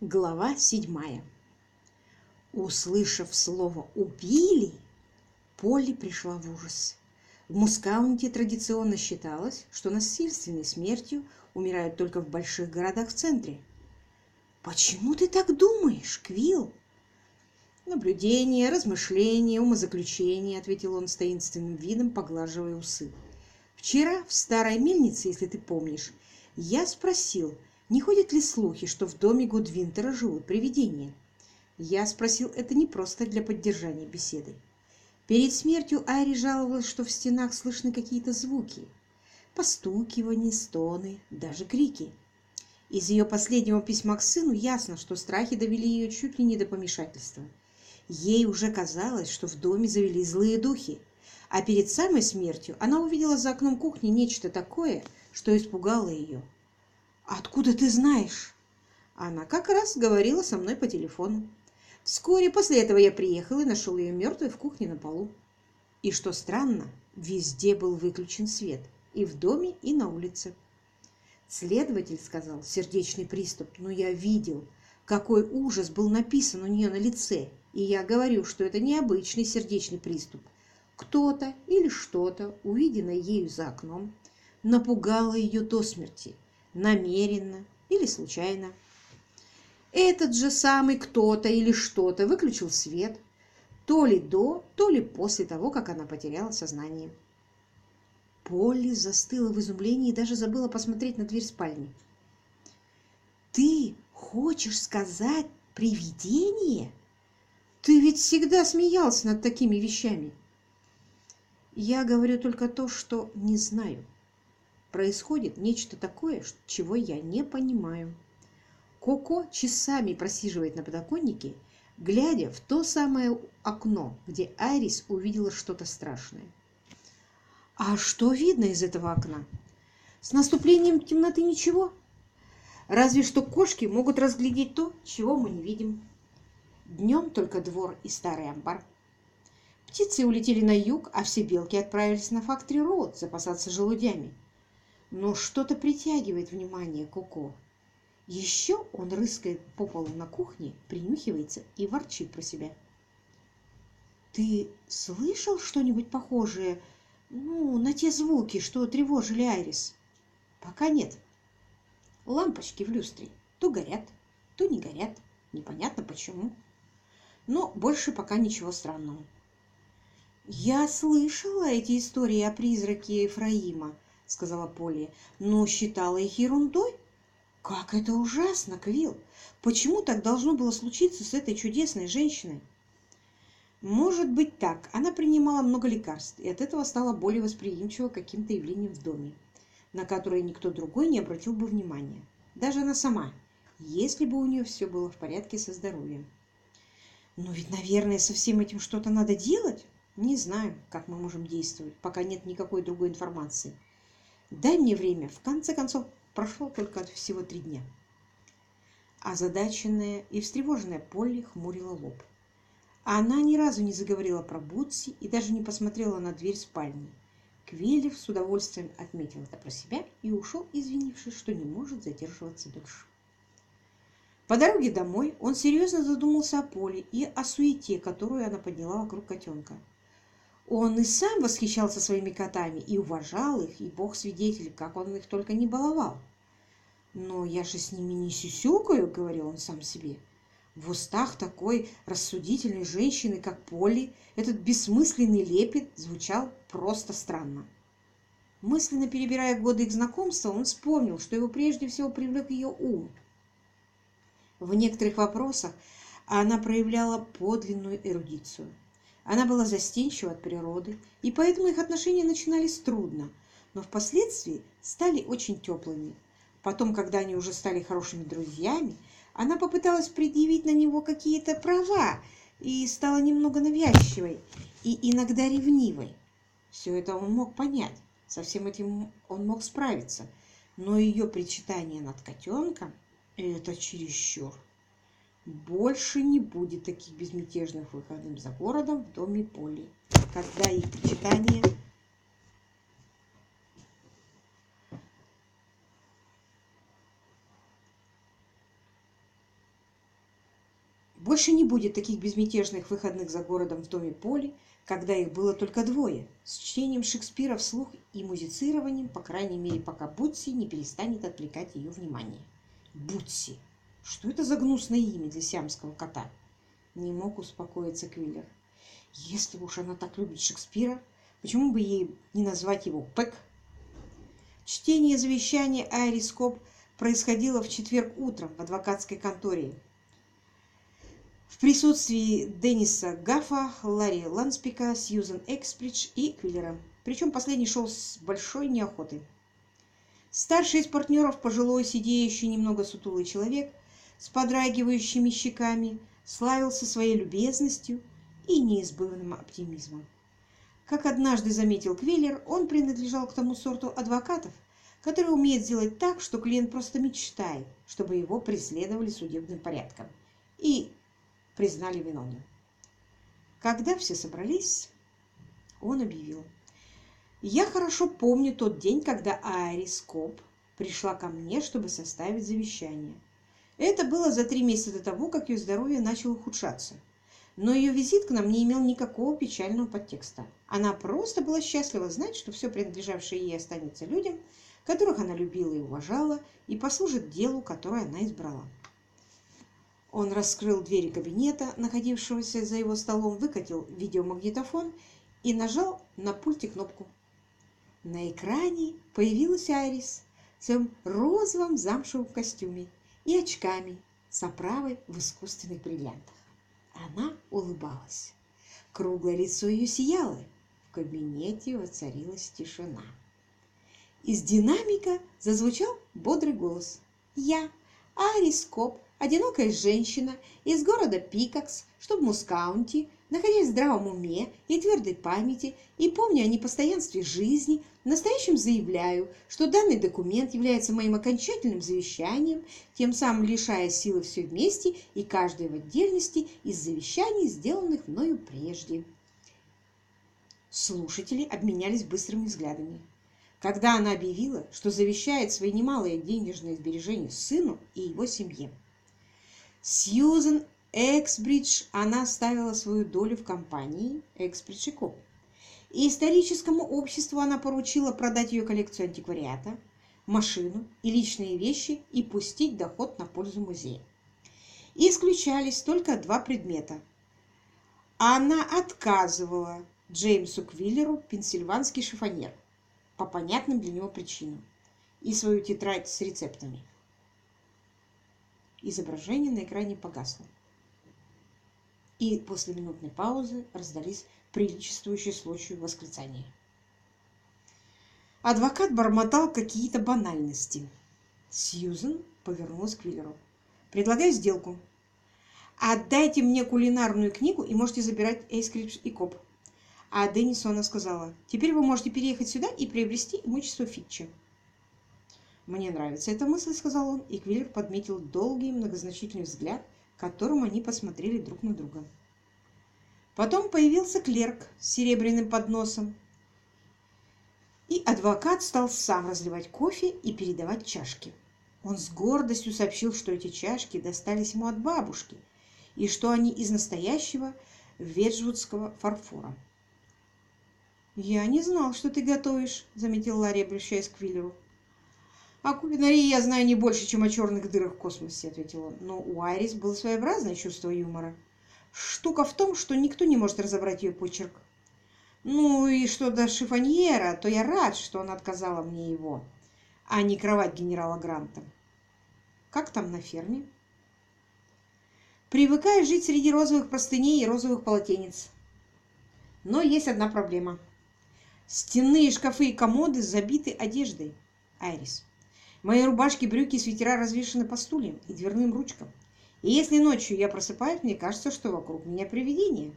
Глава седьмая. Услышав слово «убили», Полли пришла в ужас. В Мускаунте традиционно считалось, что насильственной смертью умирают только в больших городах в центре. «Почему ты так думаешь, Квилл?» «Наблюдение, размышление, умозаключение», — ответил он с таинственным видом, поглаживая усы. «Вчера в старой мельнице, если ты помнишь, я спросил, не ходят ли слухи, что в доме Гудвинтера живут привидения. Я спросил это не просто для поддержания беседы. Перед смертью Айри жаловалась, что в стенах слышны какие-то звуки. Постукивания, стоны, даже крики. Из ее последнего письма к сыну ясно, что страхи довели ее чуть ли не до помешательства. Ей уже казалось, что в доме завели злые духи, а перед самой смертью она увидела за окном кухни нечто такое, что испугало ее. «Откуда ты знаешь?» Она как раз говорила со мной по телефону. Вскоре после этого я приехал и нашел ее мертвой в кухне на полу. И что странно, везде был выключен свет. И в доме, и на улице. Следователь сказал, сердечный приступ, но я видел, какой ужас был написан у нее на лице. И я говорю, что это необычный сердечный приступ. Кто-то или что-то, увиденное ею за окном, напугало ее до смерти намеренно или случайно. Этот же самый кто-то или что-то выключил свет, то ли до, то ли после того, как она потеряла сознание. Полли застыла в изумлении и даже забыла посмотреть на дверь спальни. «Ты хочешь сказать привидение? Ты ведь всегда смеялся над такими вещами!» «Я говорю только то, что не знаю», происходит нечто такое, чего я не понимаю. Коко часами просиживает на подоконнике, глядя в то самое окно, где Айрис увидела что-то страшное. А что видно из этого окна? С наступлением темноты ничего. Разве что кошки могут разглядеть то, чего мы не видим. Днем только двор и старый амбар. Птицы улетели на юг, а все белки отправились на фактори Роуд запасаться желудями но что-то притягивает внимание Коко. Еще он рыскает по полу на кухне, принюхивается и ворчит про себя. «Ты слышал что-нибудь похожее ну, на те звуки, что тревожили Айрис?» «Пока нет. Лампочки в люстре то горят, то не горят. Непонятно почему. Но больше пока ничего странного». «Я слышала эти истории о призраке Ефраима», — сказала Полли, — но считала их ерундой. Как это ужасно, Квилл! Почему так должно было случиться с этой чудесной женщиной? Может быть так. Она принимала много лекарств, и от этого стала более восприимчива к каким-то явлениям в доме, на которые никто другой не обратил бы внимания. Даже она сама, если бы у нее все было в порядке со здоровьем. Но ведь, наверное, со всем этим что-то надо делать. Не знаю, как мы можем действовать, пока нет никакой другой информации. Дай мне время. В конце концов, прошло только всего три дня. Озадаченная и встревоженная Полли хмурила лоб. А она ни разу не заговорила про Бутси и даже не посмотрела на дверь спальни. Квелев с удовольствием отметил это про себя и ушел, извинившись, что не может задерживаться дольше. По дороге домой он серьезно задумался о Поле и о суете, которую она подняла вокруг котенка. Он и сам восхищался своими котами и уважал их, и бог свидетель, как он их только не баловал. «Но я же с ними не сюсюкаю», — говорил он сам себе. В устах такой рассудительной женщины, как Полли, этот бессмысленный лепет звучал просто странно. Мысленно перебирая годы их знакомства, он вспомнил, что его прежде всего привлек ее ум. В некоторых вопросах она проявляла подлинную эрудицию. Она была застенчива от природы, и поэтому их отношения начинались трудно, но впоследствии стали очень теплыми. Потом, когда они уже стали хорошими друзьями, она попыталась предъявить на него какие-то права и стала немного навязчивой и иногда ревнивой. Все это он мог понять, со всем этим он мог справиться, но ее причитание над котенком – это чересчур. Больше не будет таких безмятежных выходных за городом в доме Поли, когда их причитания Больше не будет таких безмятежных выходных за городом в доме Поли, когда их было только двое, с чтением Шекспира вслух и музицированием, по крайней мере, пока Бутси не перестанет отвлекать ее внимание. Бутси! Что это за гнусное имя для сиамского кота? Не мог успокоиться Квиллер. Если уж она так любит Шекспира, почему бы ей не назвать его Пэк? Чтение завещания Айрис Коп происходило в четверг утром в адвокатской конторе в присутствии Денниса Гаффа, Ларри Ланспика, Сьюзен Экспридж и Квиллера. Причем последний шел с большой неохотой. Старший из партнеров, пожилой, сидеющий, немного сутулый человек, с подрагивающими щеками, славился своей любезностью и неизбывным оптимизмом. Как однажды заметил Квиллер, он принадлежал к тому сорту адвокатов, который умеет сделать так, что клиент просто мечтает, чтобы его преследовали судебным порядком, и признали виновным. Когда все собрались, он объявил. «Я хорошо помню тот день, когда Айрис Коп пришла ко мне, чтобы составить завещание. Это было за три месяца до того, как ее здоровье начало ухудшаться. Но ее визит к нам не имел никакого печального подтекста. Она просто была счастлива знать, что все принадлежавшее ей останется людям, которых она любила и уважала, и послужит делу, которое она избрала. Он раскрыл двери кабинета, находившегося за его столом, выкатил видеомагнитофон и нажал на пульте кнопку. На экране появилась Айрис в своем розовом замшевом костюме и очками с оправой в искусственных бриллиантах. Она улыбалась. Круглое лицо ее сияло. В кабинете воцарилась тишина. Из динамика зазвучал бодрый голос. «Я, Арис Коп, одинокая женщина из города Пикакс, что в Мускаунти, находясь в здравом уме и твердой памяти и помня о непостоянстве жизни, настоящем заявляю, что данный документ является моим окончательным завещанием, тем самым лишая силы все вместе и каждой в отдельности из завещаний, сделанных мною прежде. Слушатели обменялись быстрыми взглядами. Когда она объявила, что завещает свои немалые денежные сбережения сыну и его семье, Сьюзен Эксбридж она ставила свою долю в компании Эксбридж и Ко. И историческому обществу она поручила продать ее коллекцию антиквариата, машину и личные вещи и пустить доход на пользу музея. исключались только два предмета. Она отказывала Джеймсу Квиллеру пенсильванский шифонер по понятным для него причинам и свою тетрадь с рецептами. Изображение на экране погасло. И после минутной паузы раздались приличествующие случаю восклицания. Адвокат бормотал какие-то банальности. Сьюзен повернулась к Виллеру. «Предлагаю сделку. Отдайте мне кулинарную книгу и можете забирать Эйскрипс и Коп». А Деннисона сказала, «Теперь вы можете переехать сюда и приобрести имущество Фитча». «Мне нравится эта мысль», — сказал он, и Квиллер подметил долгий многозначительный взгляд, которым они посмотрели друг на друга. Потом появился клерк с серебряным подносом, и адвокат стал сам разливать кофе и передавать чашки. Он с гордостью сообщил, что эти чашки достались ему от бабушки и что они из настоящего веджвудского фарфора. «Я не знал, что ты готовишь», — заметил Ларри, обращаясь к Квиллеру. «О кулинарии я знаю не больше, чем о черных дырах в космосе», — ответил он. Но у Айрис было своеобразное чувство юмора. Штука в том, что никто не может разобрать ее почерк. Ну и что до шифоньера, то я рад, что она отказала мне его, а не кровать генерала Гранта. Как там на ферме? Привыкаю жить среди розовых простыней и розовых полотенец. Но есть одна проблема. Стенные шкафы и комоды забиты одеждой. Айрис. Мои рубашки, брюки и свитера развешаны по стульям и дверным ручкам. И если ночью я просыпаюсь, мне кажется, что вокруг меня привидение.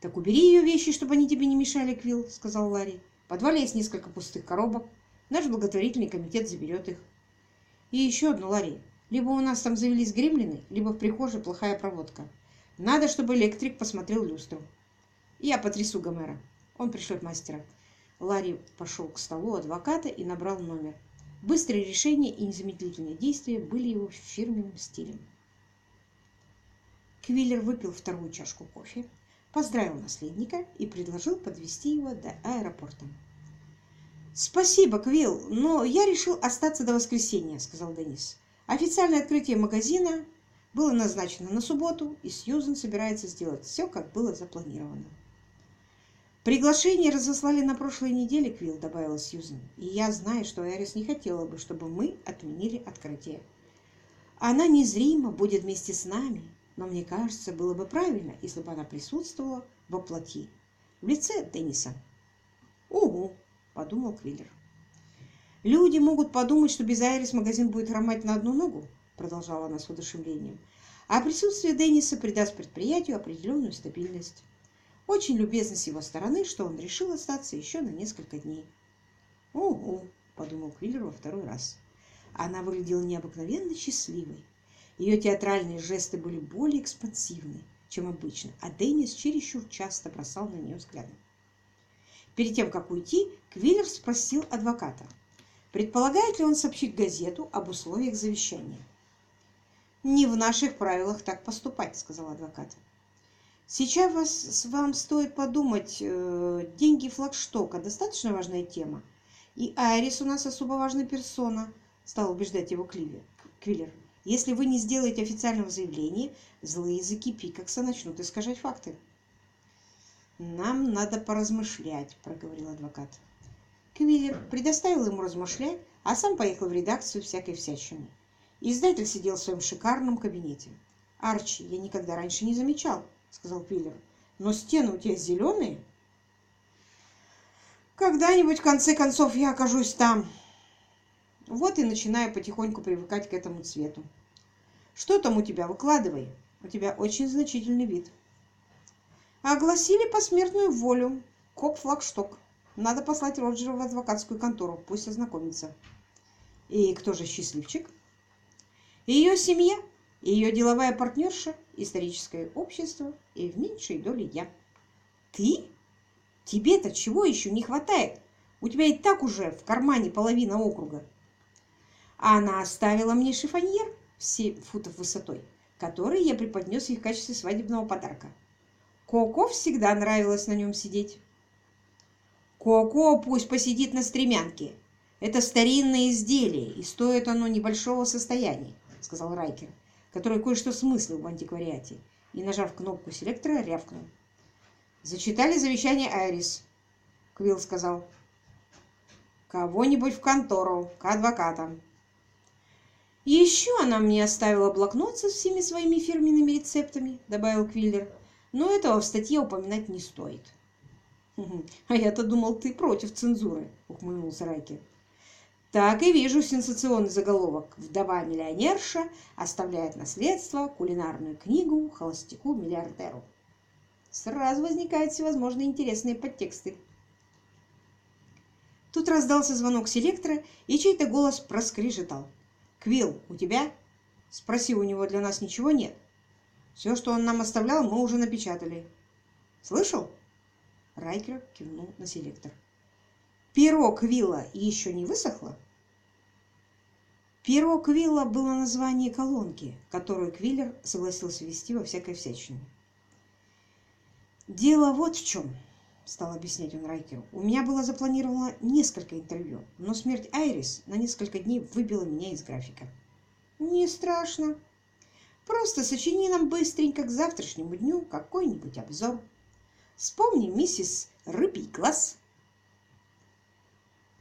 «Так убери ее вещи, чтобы они тебе не мешали, Квилл», — сказал Ларри. «В подвале есть несколько пустых коробок. Наш благотворительный комитет заберет их». «И еще одно, Ларри. Либо у нас там завелись гремлины, либо в прихожей плохая проводка. Надо, чтобы электрик посмотрел люстру. Я потрясу Гомера. Он пришлет мастера». Ларри пошел к столу адвоката и набрал номер. Быстрые решения и незамедлительные действия были его фирменным стилем. Квиллер выпил вторую чашку кофе, поздравил наследника и предложил подвести его до аэропорта. «Спасибо, Квилл, но я решил остаться до воскресенья», — сказал Деннис. «Официальное открытие магазина было назначено на субботу, и Сьюзен собирается сделать все, как было запланировано». «Приглашение разослали на прошлой неделе, Квилл», — добавила Сьюзен. «И я знаю, что Эрис не хотела бы, чтобы мы отменили открытие. Она незримо будет вместе с нами, но мне кажется, было бы правильно, если бы она присутствовала во плоти, в лице Денниса». «Угу», — подумал Квиллер. «Люди могут подумать, что без Айрис магазин будет хромать на одну ногу», — продолжала она с воодушевлением. «А присутствие Денниса придаст предприятию определенную стабильность». Очень любезно с его стороны, что он решил остаться еще на несколько дней. «Ого!» – подумал Квиллер во второй раз. Она выглядела необыкновенно счастливой. Ее театральные жесты были более экспансивны, чем обычно, а Деннис чересчур часто бросал на нее взгляды. Перед тем, как уйти, Квиллер спросил адвоката, предполагает ли он сообщить газету об условиях завещания. «Не в наших правилах так поступать», — сказал адвокат. Сейчас вас, вам стоит подумать, э, деньги флагштока достаточно важная тема. И Айрис у нас особо важная персона, стал убеждать его Кливер, Квиллер. Если вы не сделаете официального заявления, злые языки Пикакса начнут искажать факты. «Нам надо поразмышлять», — проговорил адвокат. Квиллер предоставил ему размышлять, а сам поехал в редакцию всякой всячины. Издатель сидел в своем шикарном кабинете. «Арчи, я никогда раньше не замечал, сказал Пиллер. Но стены у тебя зеленые. Когда-нибудь, в конце концов, я окажусь там. Вот и начинаю потихоньку привыкать к этому цвету. Что там у тебя? Выкладывай. У тебя очень значительный вид. Огласили посмертную волю. Коп флагшток. Надо послать Роджера в адвокатскую контору. Пусть ознакомится. И кто же счастливчик? Ее семья ее деловая партнерша, историческое общество и в меньшей доле я. Ты? Тебе-то чего еще не хватает? У тебя и так уже в кармане половина округа. А она оставила мне шифоньер в 7 футов высотой, который я преподнес ей в качестве свадебного подарка. Коко всегда нравилось на нем сидеть. Коко пусть посидит на стремянке. Это старинное изделие, и стоит оно небольшого состояния, сказал Райкер который кое-что смыслил в антиквариате, и, нажав кнопку селектора, рявкнул. «Зачитали завещание Айрис», — Квилл сказал. «Кого-нибудь в контору, к адвокатам». «Еще она мне оставила блокнот со всеми своими фирменными рецептами», — добавил Квиллер. «Но этого в статье упоминать не стоит». «А я-то думал, ты против цензуры», — ухмыльнулся Райкер. Так и вижу сенсационный заголовок. Вдова-миллионерша оставляет наследство, кулинарную книгу холостяку-миллиардеру. Сразу возникают всевозможные интересные подтексты. Тут раздался звонок селектора, и чей-то голос проскрежетал. «Квилл, у тебя?» «Спроси, у него для нас ничего нет. Все, что он нам оставлял, мы уже напечатали». «Слышал?» Райкер кивнул на селектор. «Перо Квилла еще не высохло?» Перо Квилла было название колонки, которую Квиллер согласился вести во всякой всячине. «Дело вот в чем», — стал объяснять он Райкеру. «У меня было запланировано несколько интервью, но смерть Айрис на несколько дней выбила меня из графика». «Не страшно. Просто сочини нам быстренько к завтрашнему дню какой-нибудь обзор. Вспомни миссис Рыбий Глаз».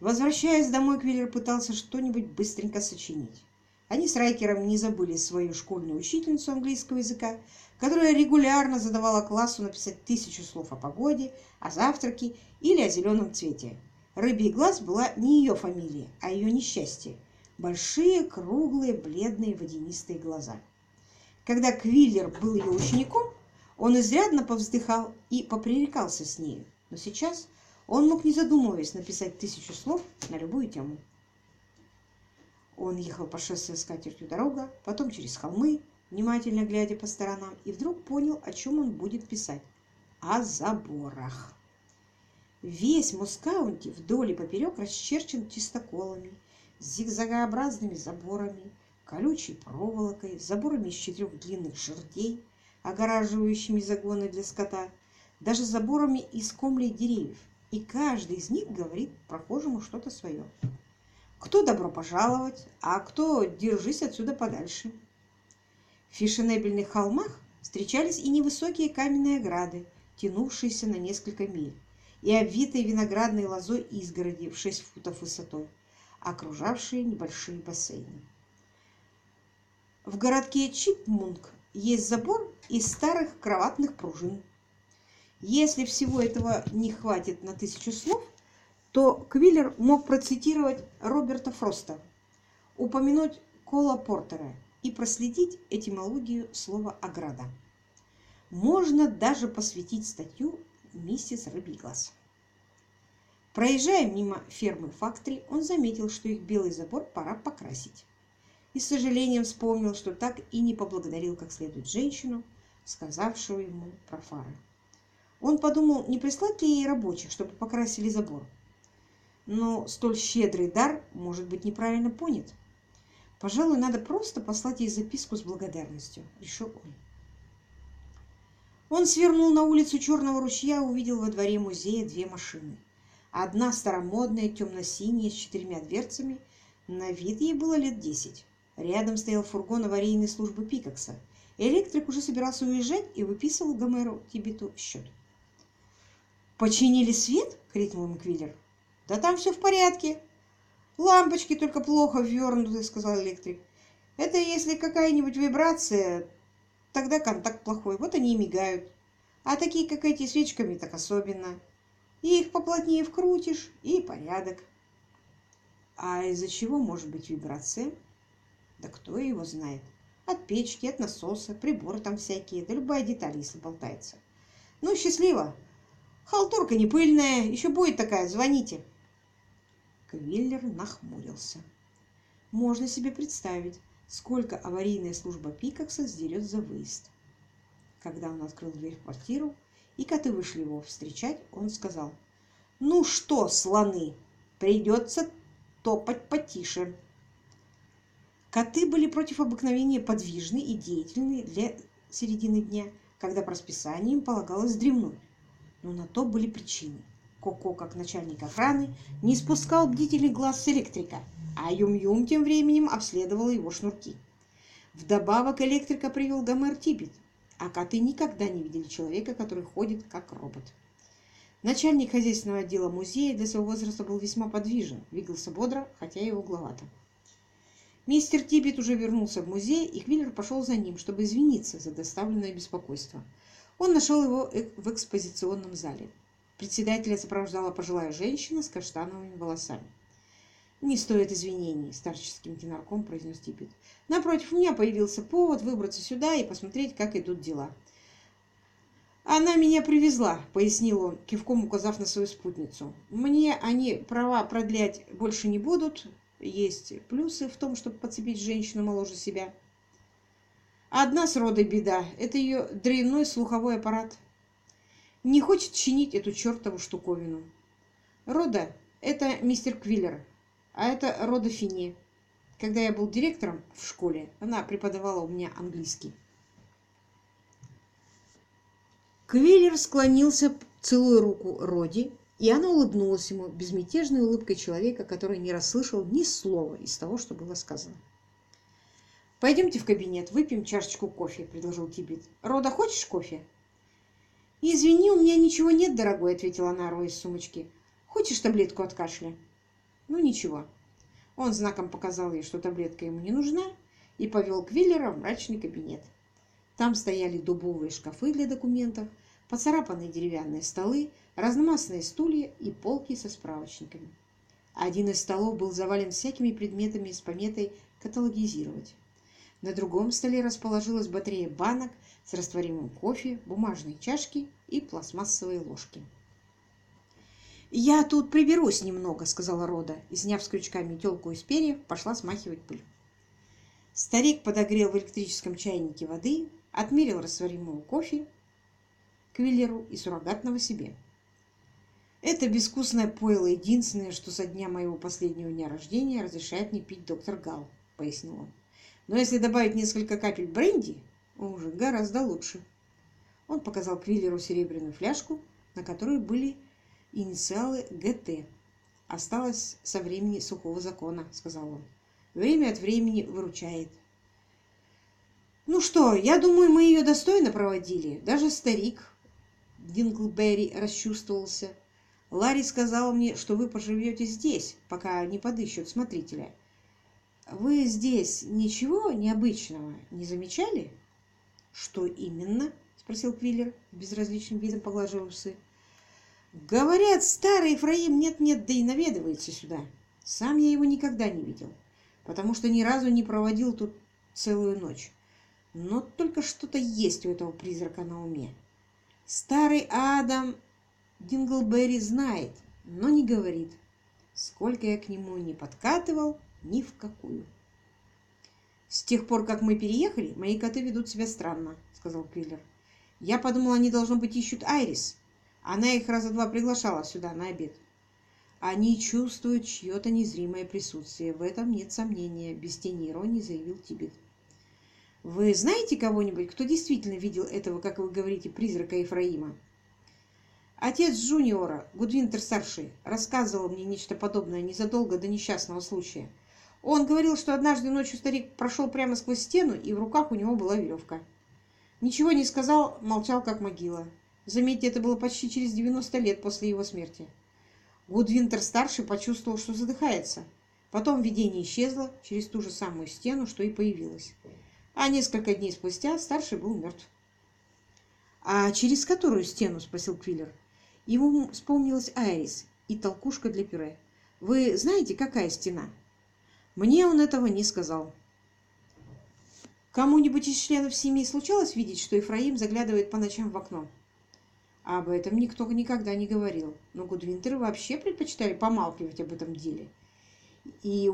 Возвращаясь домой, Квиллер пытался что-нибудь быстренько сочинить. Они с Райкером не забыли свою школьную учительницу английского языка, которая регулярно задавала классу написать тысячу слов о погоде, о завтраке или о зеленом цвете. Рыбий глаз была не ее фамилия, а ее несчастье. Большие, круглые, бледные, водянистые глаза. Когда Квиллер был ее учеником, он изрядно повздыхал и попререкался с нею. Но сейчас он мог, не задумываясь, написать тысячу слов на любую тему. Он ехал по шоссе с катертью дорога, потом через холмы, внимательно глядя по сторонам, и вдруг понял, о чем он будет писать. О заборах. Весь Мускаунти вдоль и поперек расчерчен чистоколами, зигзагообразными заборами, колючей проволокой, заборами из четырех длинных жердей, огораживающими загоны для скота, даже заборами из комлей деревьев, и каждый из них говорит прохожему что-то свое. Кто добро пожаловать, а кто держись отсюда подальше. В фешенебельных холмах встречались и невысокие каменные ограды, тянувшиеся на несколько миль, и обвитые виноградной лозой изгороди в 6 футов высотой, окружавшие небольшие бассейны. В городке Чипмунг есть забор из старых кроватных пружин. Если всего этого не хватит на тысячу слов, то Квиллер мог процитировать Роберта Фроста, упомянуть Кола Портера и проследить этимологию слова «ограда». Можно даже посвятить статью миссис Рыбиглаз. Проезжая мимо фермы Фактори, он заметил, что их белый забор пора покрасить. И с сожалением вспомнил, что так и не поблагодарил как следует женщину, сказавшую ему про фары. Он подумал, не прислать ли ей рабочих, чтобы покрасили забор. Но столь щедрый дар может быть неправильно понят. Пожалуй, надо просто послать ей записку с благодарностью, решил он. Он свернул на улицу Черного ручья и увидел во дворе музея две машины. Одна старомодная, темно-синяя, с четырьмя дверцами. На вид ей было лет десять. Рядом стоял фургон аварийной службы Пикакса. Электрик уже собирался уезжать и выписывал Гомеру Тибету счет. «Починили свет?» — крикнул Маквиллер. «Да там все в порядке. Лампочки только плохо ввернуты», — сказал электрик. «Это если какая-нибудь вибрация, Тогда контакт плохой, вот они и мигают. А такие, как эти, свечками так особенно. И их поплотнее вкрутишь, и порядок. А из-за чего может быть вибрация? Да кто его знает. От печки, от насоса, приборы там всякие, да любая деталь, если болтается. Ну, счастливо. Халтурка не пыльная, еще будет такая, звоните. Квиллер нахмурился. Можно себе представить, сколько аварийная служба Пикакса сдерет за выезд. Когда он открыл дверь в квартиру, и коты вышли его встречать, он сказал, «Ну что, слоны, придется топать потише». Коты были против обыкновения подвижны и деятельны для середины дня, когда по расписанию им полагалось дремнуть. Но на то были причины. Коко, как начальник охраны, не спускал бдительный глаз с электрика – а Юм-Юм тем временем обследовал его шнурки. Вдобавок электрика привел Гомер Тибет, а коты никогда не видели человека, который ходит как робот. Начальник хозяйственного отдела музея для своего возраста был весьма подвижен, двигался бодро, хотя и угловато. Мистер Тибет уже вернулся в музей, и Квиллер пошел за ним, чтобы извиниться за доставленное беспокойство. Он нашел его в экспозиционном зале. Председателя сопровождала пожилая женщина с каштановыми волосами. «Не стоит извинений», – старческим тенарком произнес Типпет. «Напротив, у меня появился повод выбраться сюда и посмотреть, как идут дела». «Она меня привезла», — пояснил он, кивком указав на свою спутницу. «Мне они права продлять больше не будут. Есть плюсы в том, чтобы подцепить женщину моложе себя. Одна с родой беда — это ее дрянной слуховой аппарат. Не хочет чинить эту чертову штуковину. Рода — это мистер Квиллер, а это Рода Фини. Когда я был директором в школе, она преподавала у меня английский. Квиллер склонился, целуя руку Роди, и она улыбнулась ему безмятежной улыбкой человека, который не расслышал ни слова из того, что было сказано. «Пойдемте в кабинет, выпьем чашечку кофе», — предложил Тибет. «Рода, хочешь кофе?» «Извини, у меня ничего нет, дорогой», — ответила она, роя из сумочки. «Хочешь таблетку от кашля?» Ну ничего. Он знаком показал ей, что таблетка ему не нужна, и повел Квиллера в мрачный кабинет. Там стояли дубовые шкафы для документов, поцарапанные деревянные столы, разномастные стулья и полки со справочниками. Один из столов был завален всякими предметами с пометой «каталогизировать». На другом столе расположилась батарея банок с растворимым кофе, бумажные чашки и пластмассовые ложки. «Я тут приберусь немного», — сказала Рода, и, сняв с крючка метелку из перьев, пошла смахивать пыль. Старик подогрел в электрическом чайнике воды, отмерил растворимого кофе Квиллеру и суррогатного себе. «Это безвкусное пойло единственное, что со дня моего последнего дня рождения разрешает мне пить доктор Гал», — пояснил он. «Но если добавить несколько капель бренди, уже гораздо лучше». Он показал Квиллеру серебряную фляжку, на которой были инициалы ГТ. «Осталось со времени сухого закона», — сказал он. «Время от времени выручает». «Ну что, я думаю, мы ее достойно проводили. Даже старик Динглберри расчувствовался. Ларри сказал мне, что вы поживете здесь, пока не подыщут смотрителя. Вы здесь ничего необычного не замечали?» «Что именно?» — спросил Квиллер, безразличным видом поглаживая усы. Говорят, старый Ефраим нет-нет, да и наведывается сюда. Сам я его никогда не видел, потому что ни разу не проводил тут целую ночь. Но только что-то есть у этого призрака на уме. Старый Адам Динглберри знает, но не говорит. Сколько я к нему не подкатывал, ни в какую. «С тех пор, как мы переехали, мои коты ведут себя странно», — сказал Квиллер. «Я подумал, они, должно быть, ищут Айрис, она их раза два приглашала сюда на обед. Они чувствуют чье-то незримое присутствие. В этом нет сомнения, без тени иронии заявил Тибет. Вы знаете кого-нибудь, кто действительно видел этого, как вы говорите, призрака Ефраима? Отец Джуниора, Гудвинтер-старший, рассказывал мне нечто подобное незадолго до несчастного случая. Он говорил, что однажды ночью старик прошел прямо сквозь стену, и в руках у него была веревка. Ничего не сказал, молчал как могила. Заметьте, это было почти через 90 лет после его смерти. Гудвинтер-старший почувствовал, что задыхается. Потом видение исчезло через ту же самую стену, что и появилось. А несколько дней спустя старший был мертв. «А через которую стену?» – спросил Квиллер. Ему вспомнилась Айрис и толкушка для пюре. «Вы знаете, какая стена?» Мне он этого не сказал. Кому-нибудь из членов семьи случалось видеть, что Ефраим заглядывает по ночам в окно? Об этом никто никогда не говорил, но Гудвинтеры вообще предпочитали помалкивать об этом деле. И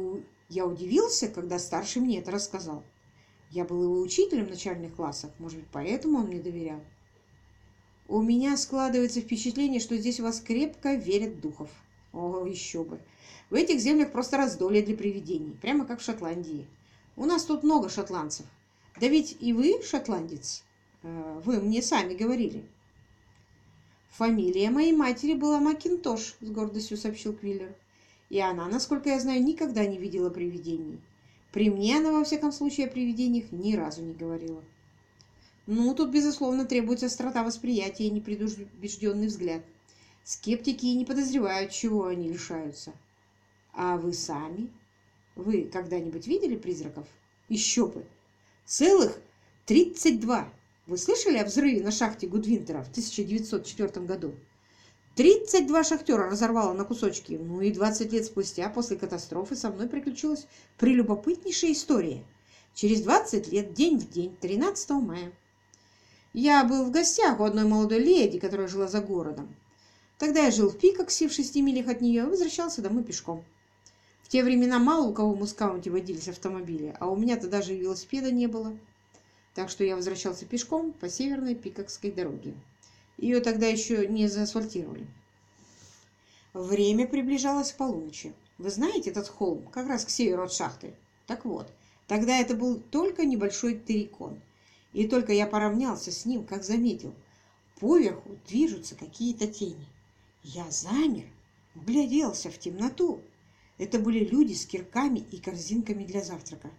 я удивился, когда старший мне это рассказал. Я был его учителем в начальных классах, может быть, поэтому он мне доверял. У меня складывается впечатление, что здесь у вас крепко верят духов. О, еще бы. В этих землях просто раздолье для привидений, прямо как в Шотландии. У нас тут много шотландцев. Да ведь и вы шотландец. Э, вы мне сами говорили. «Фамилия моей матери была Макинтош», — с гордостью сообщил Квиллер. «И она, насколько я знаю, никогда не видела привидений. При мне она, во всяком случае, о привидениях ни разу не говорила». «Ну, тут, безусловно, требуется острота восприятия и непредубежденный взгляд. Скептики и не подозревают, чего они лишаются. А вы сами? Вы когда-нибудь видели призраков? Еще бы! Целых тридцать два!» Вы слышали о взрыве на шахте Гудвинтера в 1904 году? 32 шахтера разорвало на кусочки. Ну и 20 лет спустя, после катастрофы, со мной приключилась прелюбопытнейшая история. Через 20 лет, день в день, 13 мая. Я был в гостях у одной молодой леди, которая жила за городом. Тогда я жил в Пикоксе, в шести милях от нее, и возвращался домой пешком. В те времена мало у кого в Мускаунте водились автомобили, а у меня-то даже велосипеда не было так что я возвращался пешком по северной Пикокской дороге. Ее тогда еще не заасфальтировали. Время приближалось к полуночи. Вы знаете этот холм, как раз к северу от шахты? Так вот, тогда это был только небольшой террикон. И только я поравнялся с ним, как заметил, поверху движутся какие-то тени. Я замер, вгляделся в темноту. Это были люди с кирками и корзинками для завтрака.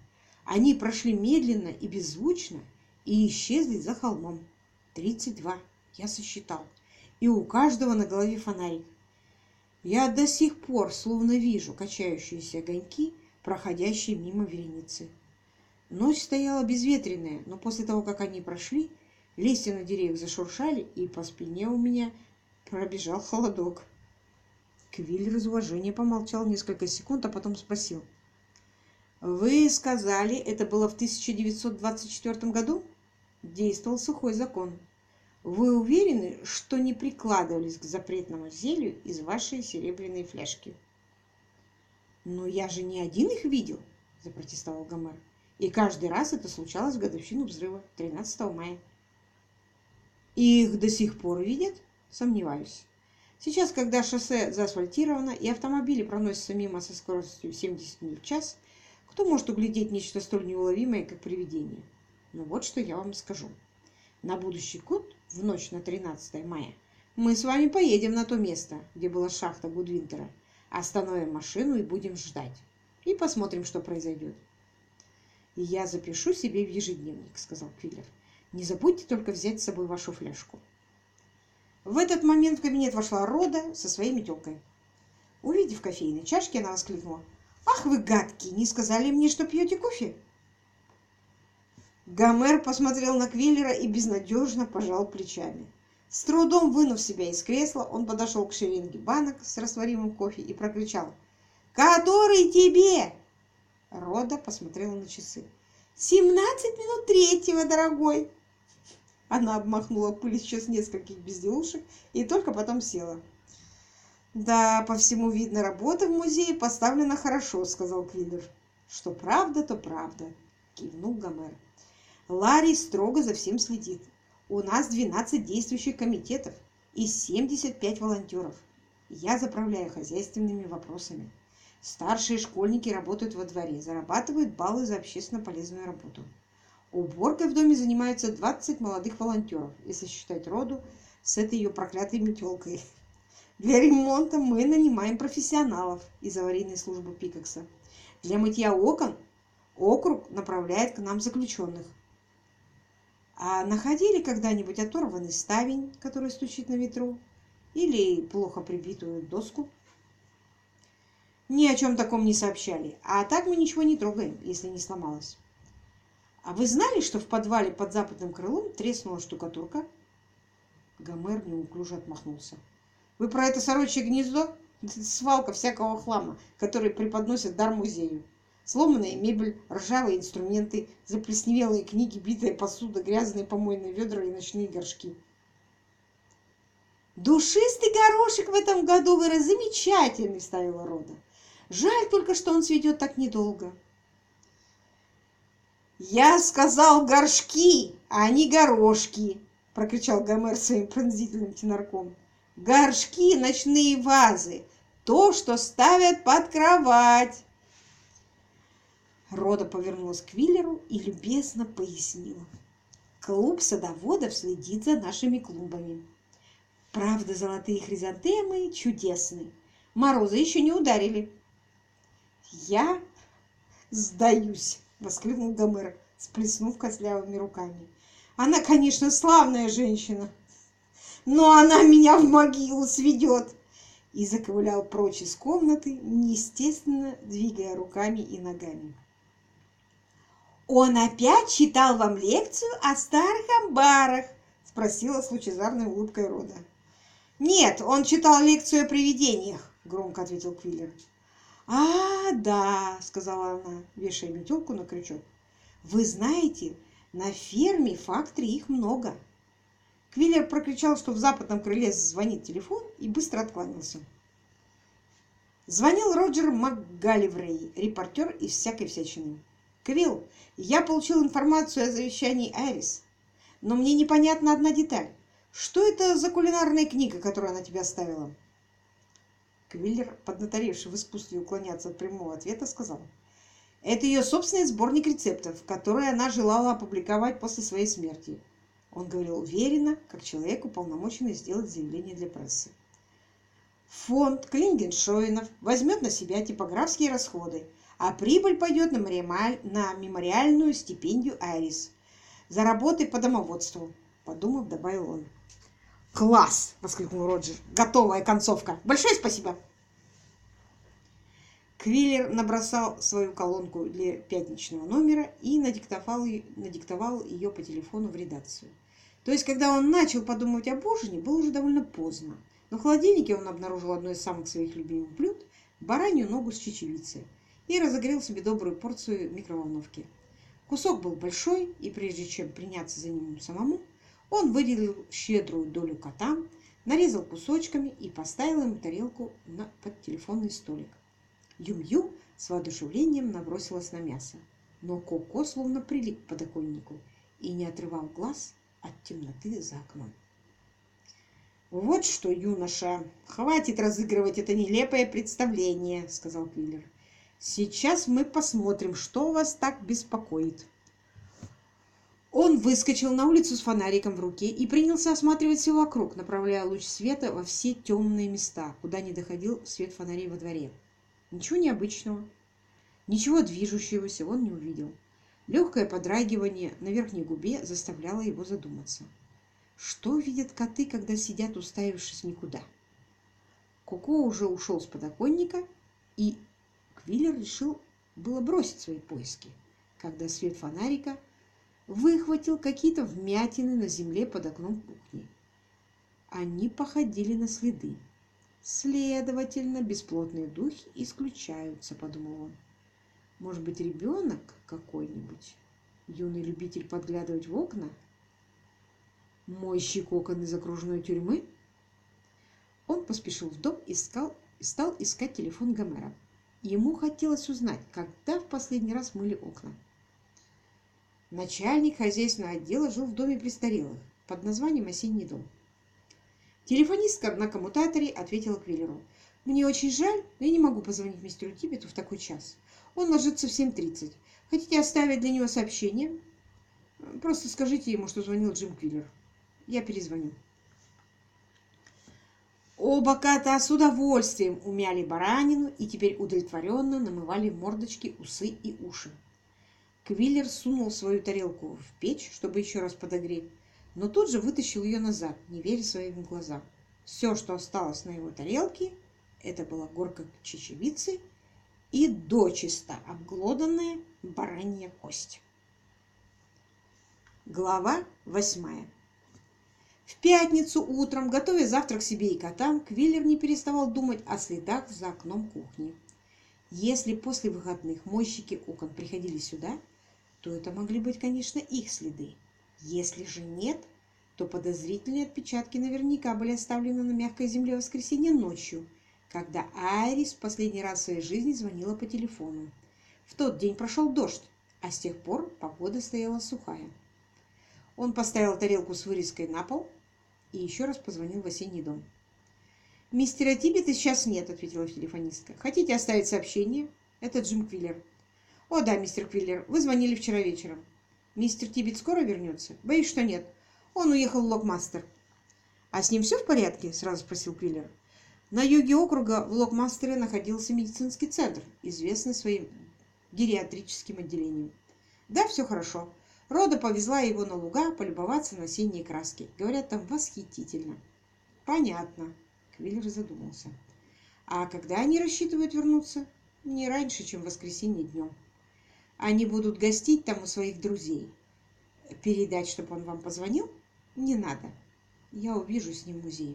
Они прошли медленно и беззвучно и исчезли за холмом. Тридцать два, я сосчитал. И у каждого на голове фонарик. Я до сих пор словно вижу качающиеся огоньки, проходящие мимо вереницы. Ночь стояла безветренная, но после того, как они прошли, листья на деревьях зашуршали, и по спине у меня пробежал холодок. Квиллер из уважения помолчал несколько секунд, а потом спросил — вы сказали, это было в 1924 году? Действовал сухой закон. Вы уверены, что не прикладывались к запретному зелью из вашей серебряной фляжки? Но я же не один их видел, запротестовал Гомер. И каждый раз это случалось в годовщину взрыва 13 мая. Их до сих пор видят? Сомневаюсь. Сейчас, когда шоссе заасфальтировано и автомобили проносятся мимо со скоростью 70 миль в час, кто может углядеть нечто столь неуловимое, как привидение? Но вот что я вам скажу. На будущий год в ночь на 13 мая, мы с вами поедем на то место, где была шахта Гудвинтера, остановим машину и будем ждать. И посмотрим, что произойдет. «Я запишу себе в ежедневник», — сказал Квиллер. «Не забудьте только взять с собой вашу фляжку». В этот момент в кабинет вошла Рода со своей метелкой. Увидев кофейные чашки, она воскликнула. «Ах вы гадкие! Не сказали мне, что пьете кофе?» Гомер посмотрел на Квиллера и безнадежно пожал плечами. С трудом вынув себя из кресла, он подошел к шеренге банок с растворимым кофе и прокричал. «Который тебе?» Рода посмотрела на часы. «Семнадцать минут третьего, дорогой!» Она обмахнула пыль еще с нескольких безделушек и только потом села. «Да, по всему видно, работа в музее поставлена хорошо», — сказал Квиллер. «Что правда, то правда», — кивнул Гомер. «Ларри строго за всем следит. У нас 12 действующих комитетов и 75 волонтеров. Я заправляю хозяйственными вопросами. Старшие школьники работают во дворе, зарабатывают баллы за общественно полезную работу. Уборкой в доме занимаются 20 молодых волонтеров, если считать роду с этой ее проклятой метелкой. Для ремонта мы нанимаем профессионалов из аварийной службы Пикакса. Для мытья окон округ направляет к нам заключенных. А находили когда-нибудь оторванный ставень, который стучит на ветру? Или плохо прибитую доску? Ни о чем таком не сообщали. А так мы ничего не трогаем, если не сломалось. А вы знали, что в подвале под западным крылом треснула штукатурка? Гомер неуклюже отмахнулся. Вы про это сорочье гнездо? Свалка всякого хлама, который преподносят дар музею. Сломанная мебель, ржавые инструменты, заплесневелые книги, битая посуда, грязные помойные ведра и ночные горшки. «Душистый горошек в этом году вырос замечательный», — вставила Рода. «Жаль только, что он цветет так недолго». «Я сказал горшки, а не горошки!» — прокричал Гомер своим пронзительным тенорком горшки, ночные вазы, то, что ставят под кровать. Рода повернулась к Виллеру и любезно пояснила. Клуб садоводов следит за нашими клумбами. Правда, золотые хризантемы чудесны. Морозы еще не ударили. Я сдаюсь, воскликнул Гомер, сплеснув костлявыми руками. Она, конечно, славная женщина, но она меня в могилу сведет!» И заковылял прочь из комнаты, неестественно двигая руками и ногами. «Он опять читал вам лекцию о старых амбарах?» – спросила с лучезарной улыбкой Рода. «Нет, он читал лекцию о привидениях», – громко ответил Квиллер. «А, да», – сказала она, вешая метелку на крючок. «Вы знаете, на ферме фактори их много». Квиллер прокричал, что в западном крыле звонит телефон, и быстро откланялся. Звонил Роджер МакГалливрей, репортер из всякой всячины. «Квилл, я получил информацию о завещании Айрис, но мне непонятна одна деталь. Что это за кулинарная книга, которую она тебе оставила?» Квиллер, поднаторевший в искусстве уклоняться от прямого ответа, сказал. «Это ее собственный сборник рецептов, который она желала опубликовать после своей смерти. Он говорил уверенно, как человек, уполномоченный сделать заявление для прессы. Фонд Клингеншоинов возьмет на себя типографские расходы, а прибыль пойдет на, на мемориальную стипендию Айрис за работы по домоводству, подумав, добавил он. «Класс!» – воскликнул Роджер. «Готовая концовка! Большое спасибо!» Квиллер набросал свою колонку для пятничного номера и надиктовал, надиктовал ее по телефону в редакцию. То есть, когда он начал подумывать об ужине, было уже довольно поздно. Но в холодильнике он обнаружил одно из самых своих любимых блюд – баранью ногу с чечевицей и разогрел себе добрую порцию микроволновки. Кусок был большой, и прежде чем приняться за ним самому, он выделил щедрую долю котам, нарезал кусочками и поставил им тарелку на, под телефонный столик. Юм-Ю с воодушевлением набросилась на мясо, но Коко словно прилип к подоконнику и не отрывал глаз от темноты за окном. «Вот что, юноша, хватит разыгрывать это нелепое представление», — сказал Квиллер. «Сейчас мы посмотрим, что вас так беспокоит». Он выскочил на улицу с фонариком в руке и принялся осматривать все вокруг, направляя луч света во все темные места, куда не доходил свет фонарей во дворе. Ничего необычного, ничего движущегося он не увидел. Легкое подрагивание на верхней губе заставляло его задуматься. Что видят коты, когда сидят, уставившись никуда? Коко уже ушел с подоконника, и Квиллер решил было бросить свои поиски, когда свет фонарика выхватил какие-то вмятины на земле под окном кухни. Они походили на следы. Следовательно, бесплотные духи исключаются, подумал он. Может быть, ребенок какой-нибудь? Юный любитель подглядывать в окна? Мойщик окон из окружной тюрьмы? Он поспешил в дом и искал, стал искать телефон Гомера. Ему хотелось узнать, когда в последний раз мыли окна. Начальник хозяйственного отдела жил в доме престарелых под названием «Осенний дом». Телефонистка на коммутаторе ответила Квиллеру. «Мне очень жаль, но я не могу позвонить мистеру Тибету в такой час. Он ложится в 7.30. Хотите оставить для него сообщение? Просто скажите ему, что звонил Джим Квиллер. Я перезвоню». Оба кота с удовольствием умяли баранину и теперь удовлетворенно намывали мордочки, усы и уши. Квиллер сунул свою тарелку в печь, чтобы еще раз подогреть, но тут же вытащил ее назад, не веря своим глазам. Все, что осталось на его тарелке, это была горка чечевицы и дочисто обглоданная баранья кость. Глава восьмая В пятницу утром, готовя завтрак себе и котам, Квиллер не переставал думать о следах за окном кухни. Если после выходных мойщики окон приходили сюда, то это могли быть, конечно, их следы. Если же нет, то подозрительные отпечатки наверняка были оставлены на мягкой земле в воскресенье ночью, когда Айрис в последний раз в своей жизни звонила по телефону. В тот день прошел дождь, а с тех пор погода стояла сухая. Он поставил тарелку с вырезкой на пол и еще раз позвонил в осенний дом. «Мистера Тибета сейчас нет», — ответила телефонистка. «Хотите оставить сообщение?» «Это Джим Квиллер». «О да, мистер Квиллер, вы звонили вчера вечером». «Мистер Тибет скоро вернется?» «Боюсь, что нет. Он уехал в Локмастер». «А с ним все в порядке?» – сразу спросил Квиллер. На юге округа в Локмастере находился медицинский центр, известный своим гериатрическим отделением. «Да, все хорошо. Рода повезла его на луга полюбоваться на осенние краски. Говорят, там восхитительно». «Понятно», – Квиллер задумался. «А когда они рассчитывают вернуться?» «Не раньше, чем в воскресенье днем». Они будут гостить там у своих друзей. Передать, чтобы он вам позвонил? Не надо. Я увижу с ним в музее.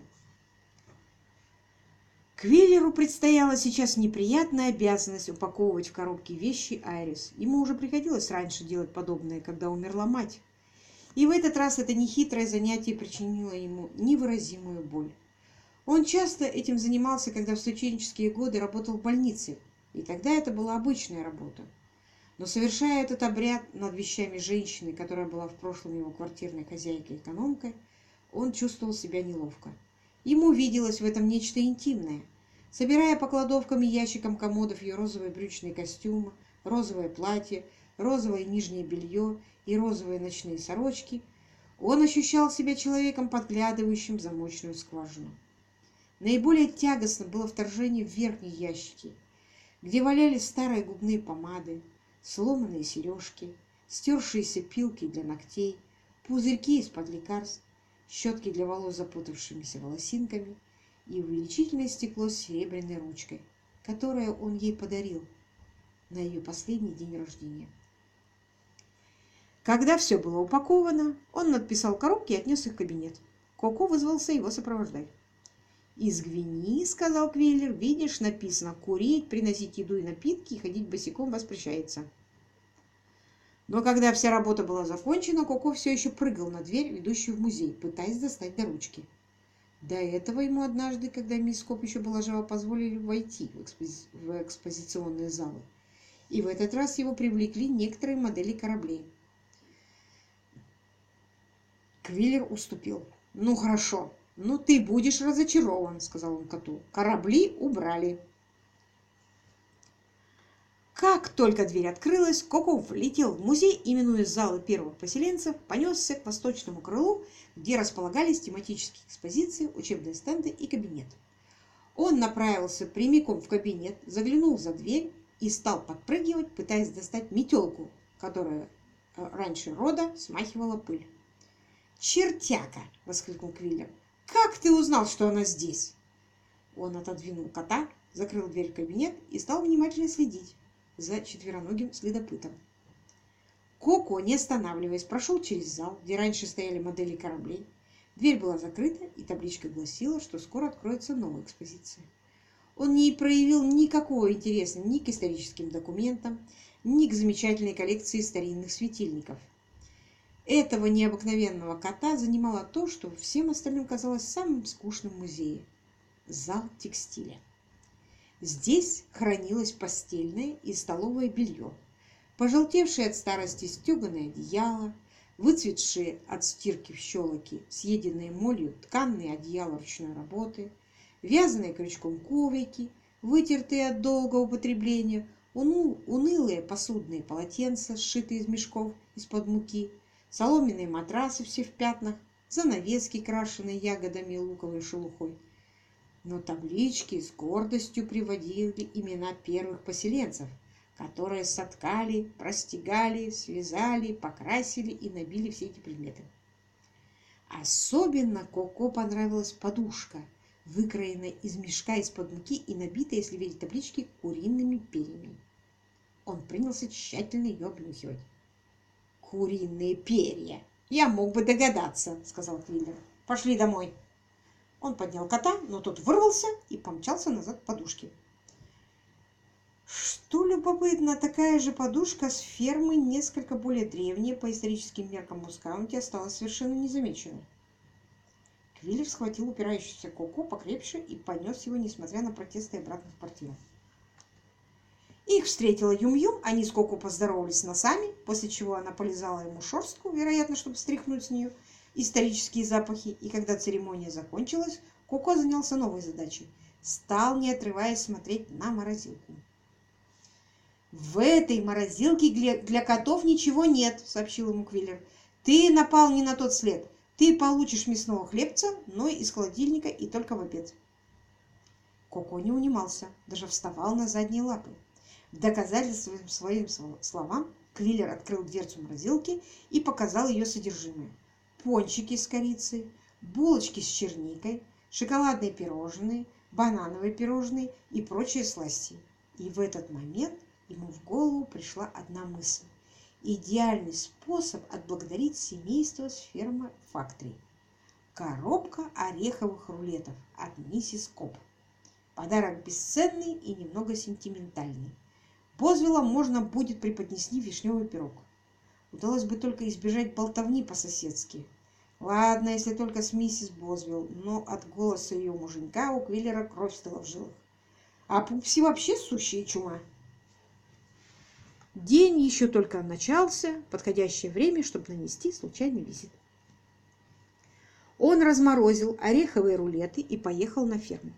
Квиллеру предстояла сейчас неприятная обязанность упаковывать в коробки вещи Айрис. Ему уже приходилось раньше делать подобное, когда умерла мать. И в этот раз это нехитрое занятие причинило ему невыразимую боль. Он часто этим занимался, когда в студенческие годы работал в больнице, и тогда это была обычная работа. Но совершая этот обряд над вещами женщины, которая была в прошлом его квартирной хозяйкой-экономкой, он чувствовал себя неловко. Ему виделось в этом нечто интимное. Собирая по кладовкам и ящикам комодов ее розовые брючные костюмы, розовое платье, розовое нижнее белье и розовые ночные сорочки, он ощущал себя человеком, подглядывающим в замочную скважину. Наиболее тягостно было вторжение в верхние ящики, где валялись старые губные помады, сломанные сережки, стершиеся пилки для ногтей, пузырьки из-под лекарств, щетки для волос запутавшимися волосинками и увеличительное стекло с серебряной ручкой, которое он ей подарил на ее последний день рождения. Когда все было упаковано, он надписал коробки и отнес их в кабинет. Коко вызвался его сопровождать. «Из Гвини, — сказал Квиллер, — видишь, написано, курить, приносить еду и напитки и ходить босиком воспрещается». Но когда вся работа была закончена, Коко все еще прыгал на дверь, ведущую в музей, пытаясь достать до ручки. До этого ему однажды, когда мисс Коп еще была жива, позволили войти в, экспози... в экспозиционные залы. И в этот раз его привлекли некоторые модели кораблей. Квиллер уступил. «Ну хорошо, «Ну, ты будешь разочарован», — сказал он коту. «Корабли убрали». Как только дверь открылась, Коко влетел в музей, именуя залы первых поселенцев, понесся к восточному крылу, где располагались тематические экспозиции, учебные стенды и кабинет. Он направился прямиком в кабинет, заглянул за дверь и стал подпрыгивать, пытаясь достать метелку, которая э, раньше рода смахивала пыль. «Чертяка!» — воскликнул Квиллер. «Как ты узнал, что она здесь?» Он отодвинул кота, закрыл дверь в кабинет и стал внимательно следить за четвероногим следопытом. Коко, не останавливаясь, прошел через зал, где раньше стояли модели кораблей. Дверь была закрыта, и табличка гласила, что скоро откроется новая экспозиция. Он не проявил никакого интереса ни к историческим документам, ни к замечательной коллекции старинных светильников. Этого необыкновенного кота занимало то, что всем остальным казалось самым скучным музее – зал текстиля. Здесь хранилось постельное и столовое белье, пожелтевшее от старости стеганое одеяло, выцветшие от стирки в щелоки, съеденные молью тканные одеяла ручной работы, вязаные крючком коврики, вытертые от долгого употребления, унылые посудные полотенца, сшитые из мешков из-под муки, соломенные матрасы все в пятнах, занавески, крашеные ягодами и луковой шелухой, но таблички с гордостью приводили имена первых поселенцев, которые соткали, простегали, связали, покрасили и набили все эти предметы. Особенно Коко понравилась подушка, выкроенная из мешка из-под муки и набитая, если верить табличке, куриными перьями. Он принялся тщательно ее обнюхивать. «Куриные перья! Я мог бы догадаться», — сказал Квиллер. «Пошли домой». Он поднял кота, но тот вырвался и помчался назад к подушке. Что любопытно, такая же подушка с фермы, несколько более древняя по историческим меркам Мускаунти, осталась совершенно незамеченной. Квиллер схватил упирающийся Коко покрепше и понес его, несмотря на протесты, обратно в квартиру. Их встретила Юм-Юм, они с Коко поздоровались носами, после чего она полизала ему шерстку, вероятно, чтобы стряхнуть с нее, исторические запахи, и когда церемония закончилась, Коко занялся новой задачей. Стал, не отрываясь, смотреть на морозилку. «В этой морозилке для котов ничего нет», — сообщил ему Квиллер. «Ты напал не на тот след. Ты получишь мясного хлебца, но из холодильника и только в обед». Коко не унимался, даже вставал на задние лапы. В доказательство своим словам Квиллер открыл дверцу морозилки и показал ее содержимое пончики с корицей, булочки с черникой, шоколадные пирожные, банановые пирожные и прочие сласти. И в этот момент ему в голову пришла одна мысль. Идеальный способ отблагодарить семейство с фермы Фактори. Коробка ореховых рулетов от миссис Коп. Подарок бесценный и немного сентиментальный. Бозвела можно будет преподнести вишневый пирог. Удалось бы только избежать болтовни по-соседски, Ладно, если только с миссис Бозвилл, но от голоса ее муженька у Квиллера кровь стыла в жилах. А Пупси вообще сущая чума. День еще только начался, подходящее время, чтобы нанести случайный визит. Он разморозил ореховые рулеты и поехал на ферму.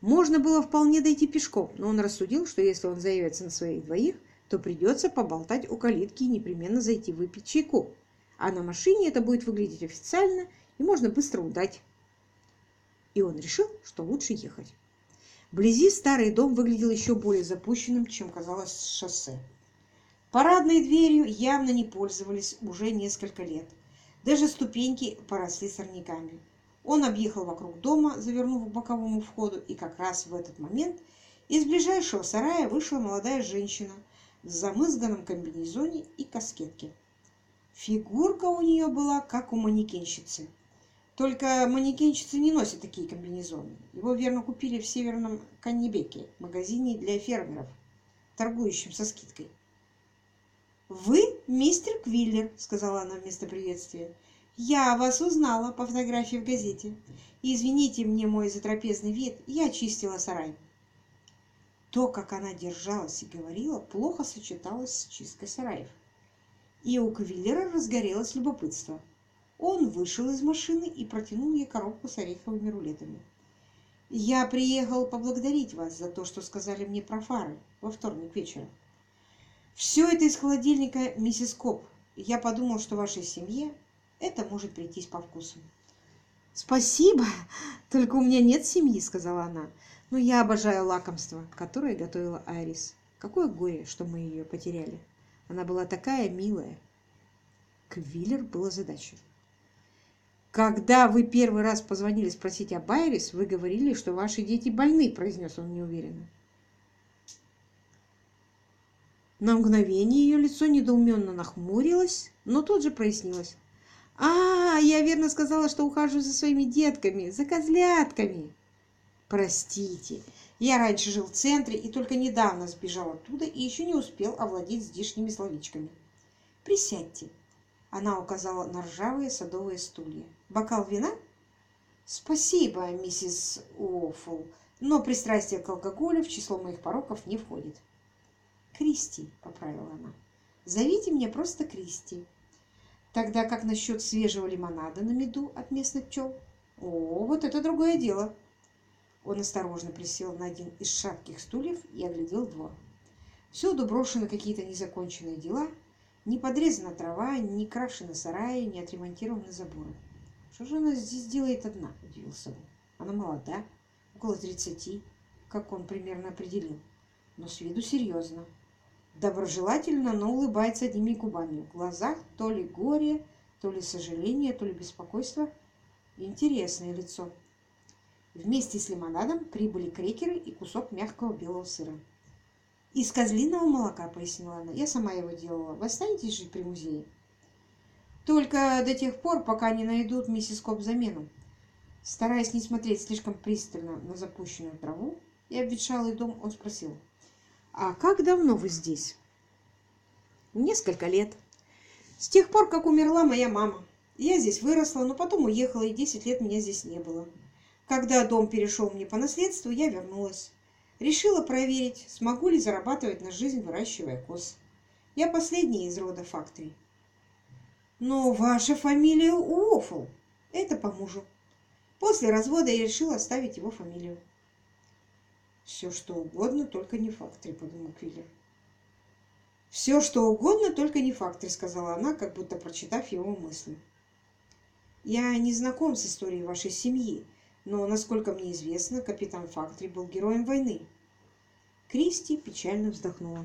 Можно было вполне дойти пешком, но он рассудил, что если он заявится на своих двоих, то придется поболтать у калитки и непременно зайти выпить чайку а на машине это будет выглядеть официально и можно быстро удать. И он решил, что лучше ехать. Вблизи старый дом выглядел еще более запущенным, чем казалось шоссе. Парадной дверью явно не пользовались уже несколько лет. Даже ступеньки поросли сорняками. Он объехал вокруг дома, завернув к боковому входу, и как раз в этот момент из ближайшего сарая вышла молодая женщина в замызганном комбинезоне и каскетке. Фигурка у нее была, как у манекенщицы. Только манекенщицы не носят такие комбинезоны. Его верно купили в Северном Каннебеке, магазине для фермеров, торгующем со скидкой. «Вы мистер Квиллер», — сказала она вместо приветствия. «Я вас узнала по фотографии в газете. Извините мне мой затрапезный вид, я чистила сарай». То, как она держалась и говорила, плохо сочеталось с чисткой сараев и у Квиллера разгорелось любопытство. Он вышел из машины и протянул ей коробку с ореховыми рулетами. «Я приехал поблагодарить вас за то, что сказали мне про фары во вторник вечером. Все это из холодильника миссис Коп. Я подумал, что вашей семье это может прийтись по вкусу. «Спасибо, только у меня нет семьи», — сказала она. «Но я обожаю лакомство, которое готовила Айрис. Какое горе, что мы ее потеряли. Она была такая милая». Квиллер был озадачен. «Когда вы первый раз позвонили спросить об Айрис, вы говорили, что ваши дети больны», — произнес он неуверенно. На мгновение ее лицо недоуменно нахмурилось, но тут же прояснилось. «А, я верно сказала, что ухаживаю за своими детками, за козлятками!» «Простите, я раньше жил в центре и только недавно сбежал оттуда и еще не успел овладеть здешними словечками. Присядьте!» Она указала на ржавые садовые стулья. «Бокал вина?» «Спасибо, миссис Уоффл, но пристрастие к алкоголю в число моих пороков не входит». «Кристи», — поправила она. «Зовите меня просто Кристи». Тогда как насчет свежего лимонада на меду от местных пчел? О, вот это другое дело. Он осторожно присел на один из шатких стульев и оглядел двор. Всюду брошены какие-то незаконченные дела, не подрезана трава, не крашены сараи, не отремонтированы заборы. Что же она здесь делает одна, удивился он. Она молода, около тридцати, как он примерно определил, но с виду серьезно. Доброжелательно, но улыбается одними губами. В глазах то ли горе, то ли сожаление, то ли беспокойство. Интересное лицо. Вместе с лимонадом прибыли крекеры и кусок мягкого белого сыра. «Из козлиного молока», — пояснила она. «Я сама его делала. Вы останетесь жить при музее?» «Только до тех пор, пока не найдут миссис Коп замену». Стараясь не смотреть слишком пристально на запущенную траву и обветшалый дом, он спросил — а как давно вы здесь? Несколько лет. С тех пор, как умерла моя мама. Я здесь выросла, но потом уехала, и 10 лет меня здесь не было. Когда дом перешел мне по наследству, я вернулась. Решила проверить, смогу ли зарабатывать на жизнь, выращивая коз. Я последняя из рода фактори. Но ваша фамилия Уофл. Это по мужу. После развода я решила оставить его фамилию. Все, что угодно, только не факторы, подумал Квиллер. Все, что угодно, только не факторы, сказала она, как будто прочитав его мысли. Я не знаком с историей вашей семьи, но, насколько мне известно, капитан Фактори был героем войны. Кристи печально вздохнула.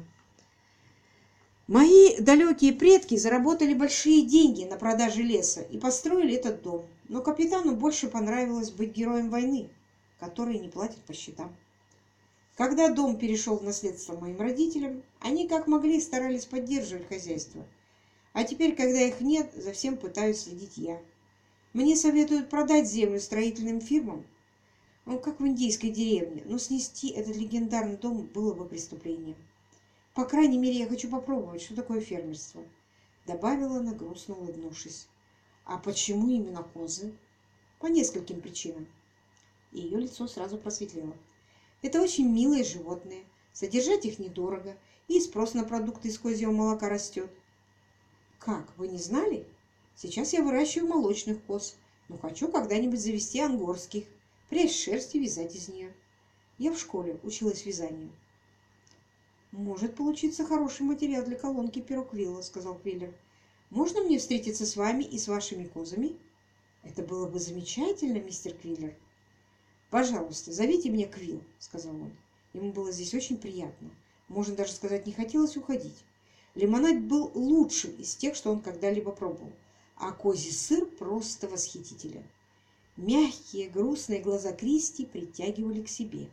Мои далекие предки заработали большие деньги на продаже леса и построили этот дом, но капитану больше понравилось быть героем войны, который не платит по счетам. Когда дом перешел в наследство моим родителям, они как могли старались поддерживать хозяйство. А теперь, когда их нет, за всем пытаюсь следить я. Мне советуют продать землю строительным фирмам, ну, как в индийской деревне, но снести этот легендарный дом было бы преступлением. По крайней мере, я хочу попробовать, что такое фермерство. Добавила она, грустно улыбнувшись. А почему именно козы? По нескольким причинам. И ее лицо сразу просветлело. Это очень милые животные. Содержать их недорого, и спрос на продукты из козьего молока растет. Как, вы не знали? Сейчас я выращиваю молочных коз, но хочу когда-нибудь завести ангорских, прясть шерсть и вязать из нее. Я в школе училась вязанию. «Может получиться хороший материал для колонки пироквилла», — сказал Квиллер. «Можно мне встретиться с вами и с вашими козами?» «Это было бы замечательно, мистер Квиллер. «Пожалуйста, зовите меня Квилл», — сказал он. Ему было здесь очень приятно. Можно даже сказать, не хотелось уходить. Лимонад был лучшим из тех, что он когда-либо пробовал, а козий сыр просто восхитителен. Мягкие, грустные глаза Кристи притягивали к себе.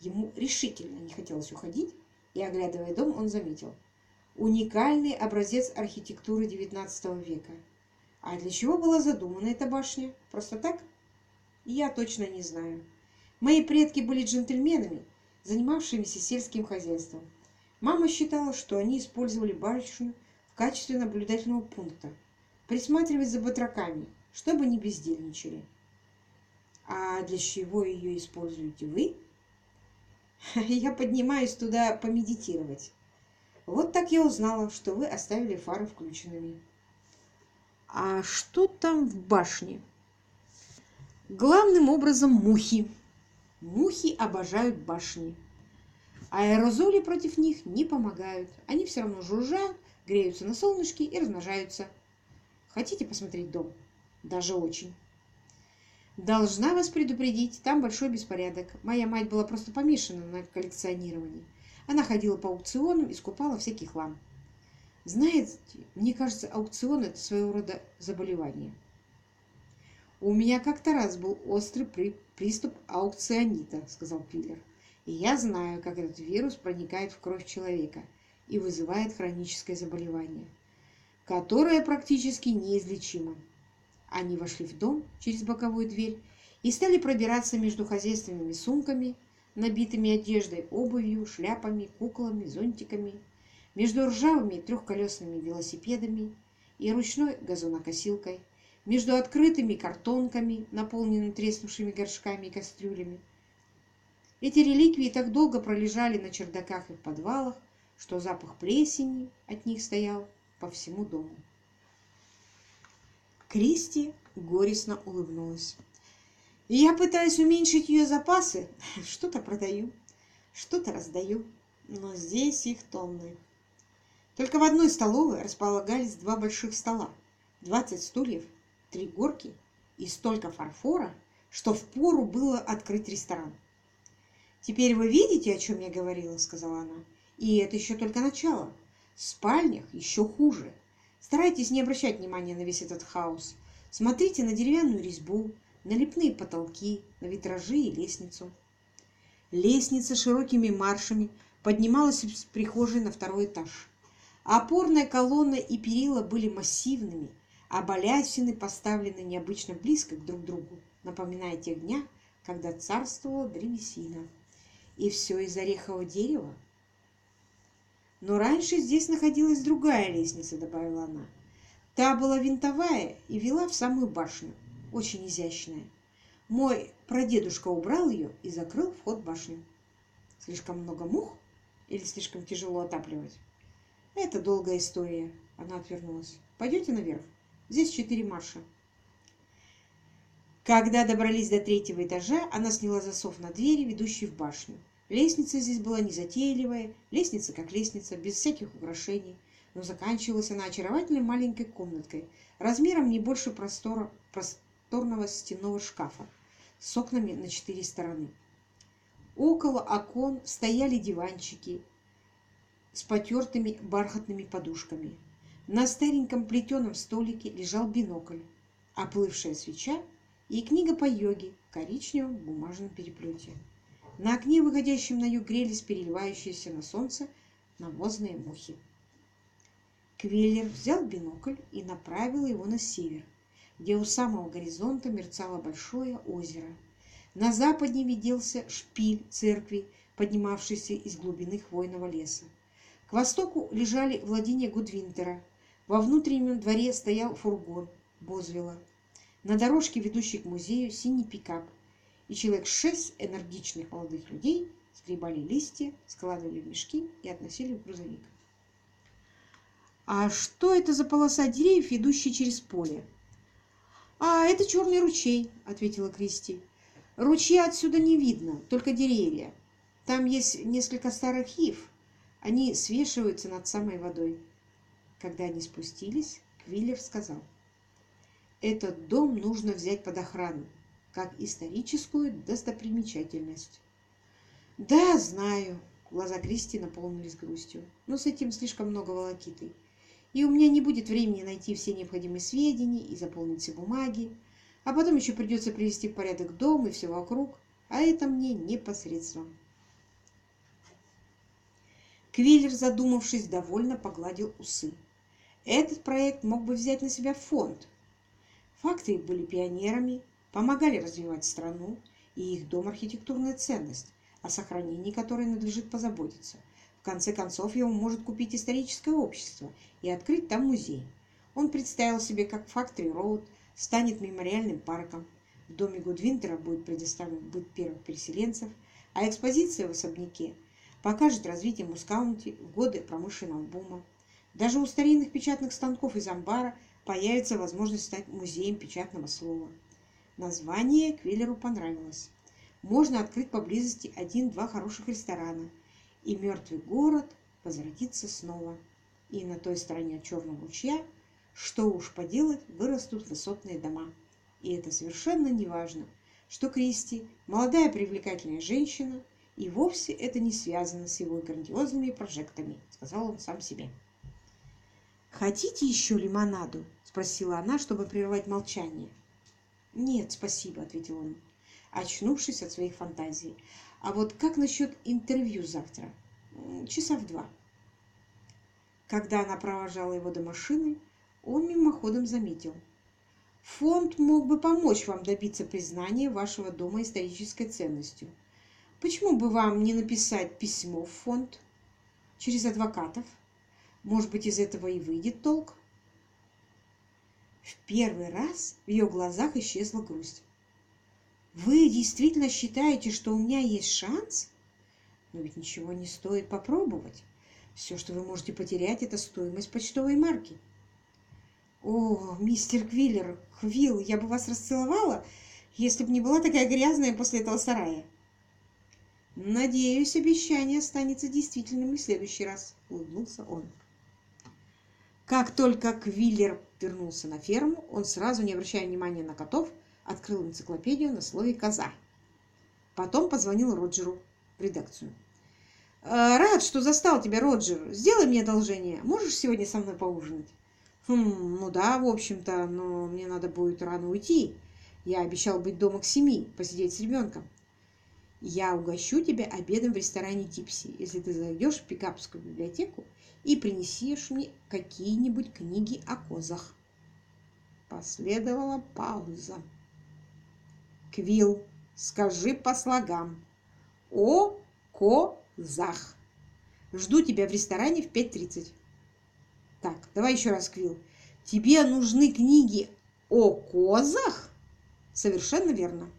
Ему решительно не хотелось уходить, и, оглядывая дом, он заметил. Уникальный образец архитектуры XIX века. А для чего была задумана эта башня? Просто так? Я точно не знаю. Мои предки были джентльменами, занимавшимися сельским хозяйством. Мама считала, что они использовали башню в качестве наблюдательного пункта, присматривать за батраками, чтобы не бездельничали. А для чего ее используете вы? Я поднимаюсь туда помедитировать. Вот так я узнала, что вы оставили фары включенными. А что там в башне? Главным образом мухи. Мухи обожают башни. Аэрозоли против них не помогают. Они все равно жужжат, греются на солнышке и размножаются. Хотите посмотреть дом? Даже очень. Должна вас предупредить, там большой беспорядок. Моя мать была просто помешана на коллекционировании. Она ходила по аукционам и скупала всякий хлам. Знаете, мне кажется, аукцион – это своего рода заболевание. У меня как-то раз был острый при приступ аукционита, сказал Пиллер. И я знаю, как этот вирус проникает в кровь человека и вызывает хроническое заболевание, которое практически неизлечимо. Они вошли в дом через боковую дверь и стали пробираться между хозяйственными сумками, набитыми одеждой, обувью, шляпами, куклами, зонтиками, между ржавыми трехколесными велосипедами и ручной газонокосилкой, между открытыми картонками, наполненными треснувшими горшками и кастрюлями, эти реликвии так долго пролежали на чердаках и в подвалах, что запах плесени от них стоял по всему дому. Кристи горестно улыбнулась. Я пытаюсь уменьшить ее запасы, что-то продаю, что-то раздаю, но здесь их тонны. Только в одной столовой располагались два больших стола, 20 стульев, три горки и столько фарфора, что впору было открыть ресторан. «Теперь вы видите, о чем я говорила?» – сказала она. «И это еще только начало. В спальнях еще хуже. Старайтесь не обращать внимания на весь этот хаос. Смотрите на деревянную резьбу, на лепные потолки, на витражи и лестницу». Лестница широкими маршами поднималась из прихожей на второй этаж. Опорная колонна и перила были массивными, а балясины поставлены необычно близко друг к другу, напоминая те дня, когда царствовала древесина. И все из орехового дерева? Но раньше здесь находилась другая лестница, добавила она. Та была винтовая и вела в самую башню, очень изящная. Мой прадедушка убрал ее и закрыл вход в башню. Слишком много мух или слишком тяжело отапливать? Это долгая история. Она отвернулась. Пойдете наверх? Здесь четыре марша. Когда добрались до третьего этажа, она сняла засов на двери, ведущей в башню. Лестница здесь была незатейливая, лестница как лестница, без всяких украшений, но заканчивалась она очаровательной маленькой комнаткой, размером не больше простора, просторного стенного шкафа, с окнами на четыре стороны. Около окон стояли диванчики с потертыми бархатными подушками. На стареньком плетеном столике лежал бинокль, оплывшая свеча и книга по йоге в коричневом бумажном переплете. На окне, выходящем на юг, грелись переливающиеся на солнце навозные мухи. Квеллер взял бинокль и направил его на север, где у самого горизонта мерцало большое озеро. На западе виделся шпиль церкви, поднимавшийся из глубины хвойного леса. К востоку лежали владения Гудвинтера. Во внутреннем дворе стоял фургон Бозвела. На дорожке, ведущей к музею, синий пикап. И человек шесть энергичных молодых людей сгребали листья, складывали в мешки и относили в грузовик. «А что это за полоса деревьев, идущая через поле?» «А, это черный ручей», — ответила Кристи. «Ручья отсюда не видно, только деревья. Там есть несколько старых ив. Они свешиваются над самой водой». Когда они спустились, Квиллер сказал — этот дом нужно взять под охрану, как историческую достопримечательность. Да, знаю. Глаза Кристи наполнились грустью. Но с этим слишком много волокиты. И у меня не будет времени найти все необходимые сведения и заполнить все бумаги. А потом еще придется привести в порядок дом и все вокруг. А это мне непосредственно. Квиллер, задумавшись, довольно погладил усы. Этот проект мог бы взять на себя фонд, Факты были пионерами, помогали развивать страну и их дом архитектурная ценность, о сохранении которой надлежит позаботиться. В конце концов, его может купить историческое общество и открыть там музей. Он представил себе, как Factory Road станет мемориальным парком. В доме Гудвинтера будет предоставлен быт первых переселенцев, а экспозиция в особняке покажет развитие Мускаунти в годы промышленного бума. Даже у старинных печатных станков из амбара появится возможность стать музеем печатного слова. Название Квиллеру понравилось. Можно открыть поблизости один-два хороших ресторана и мертвый город возвратится снова. И на той стороне черного ручья, что уж поделать, вырастут высотные дома. И это совершенно не важно, что Кристи – молодая привлекательная женщина, и вовсе это не связано с его грандиозными прожектами, сказал он сам себе. «Хотите еще лимонаду?» – спросила она, чтобы прервать молчание. «Нет, спасибо», – ответил он, очнувшись от своих фантазий. «А вот как насчет интервью завтра? Часа в два». Когда она провожала его до машины, он мимоходом заметил. «Фонд мог бы помочь вам добиться признания вашего дома исторической ценностью. Почему бы вам не написать письмо в фонд через адвокатов? Может быть, из этого и выйдет толк?» В первый раз в ее глазах исчезла грусть. «Вы действительно считаете, что у меня есть шанс? Но ведь ничего не стоит попробовать. Все, что вы можете потерять, это стоимость почтовой марки. О, мистер Квиллер, Хвилл, я бы вас расцеловала, если бы не была такая грязная после этого сарая. Надеюсь, обещание останется действительным и в следующий раз, улыбнулся он. Как только Квиллер вернулся на ферму, он сразу, не обращая внимания на котов, открыл энциклопедию на слове «коза». Потом позвонил Роджеру в редакцию. Э, «Рад, что застал тебя, Роджер. Сделай мне одолжение. Можешь сегодня со мной поужинать?» «Хм, ну да, в общем-то, но мне надо будет рано уйти. Я обещал быть дома к семи, посидеть с ребенком. Я угощу тебя обедом в ресторане Типси, если ты зайдешь в пикапскую библиотеку и принесешь мне какие-нибудь книги о козах». Последовала пауза. «Квилл, скажи по слогам. О, ко, Зах. Жду тебя в ресторане в 5.30. Так, давай еще раз, Квилл. Тебе нужны книги о козах? Совершенно верно.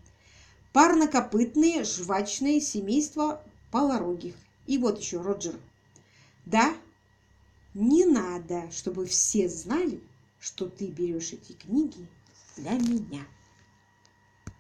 Парнокопытные жвачные семейства полорогих. И вот еще, Роджер. Да, не надо, чтобы все знали, что ты берешь эти книги для меня.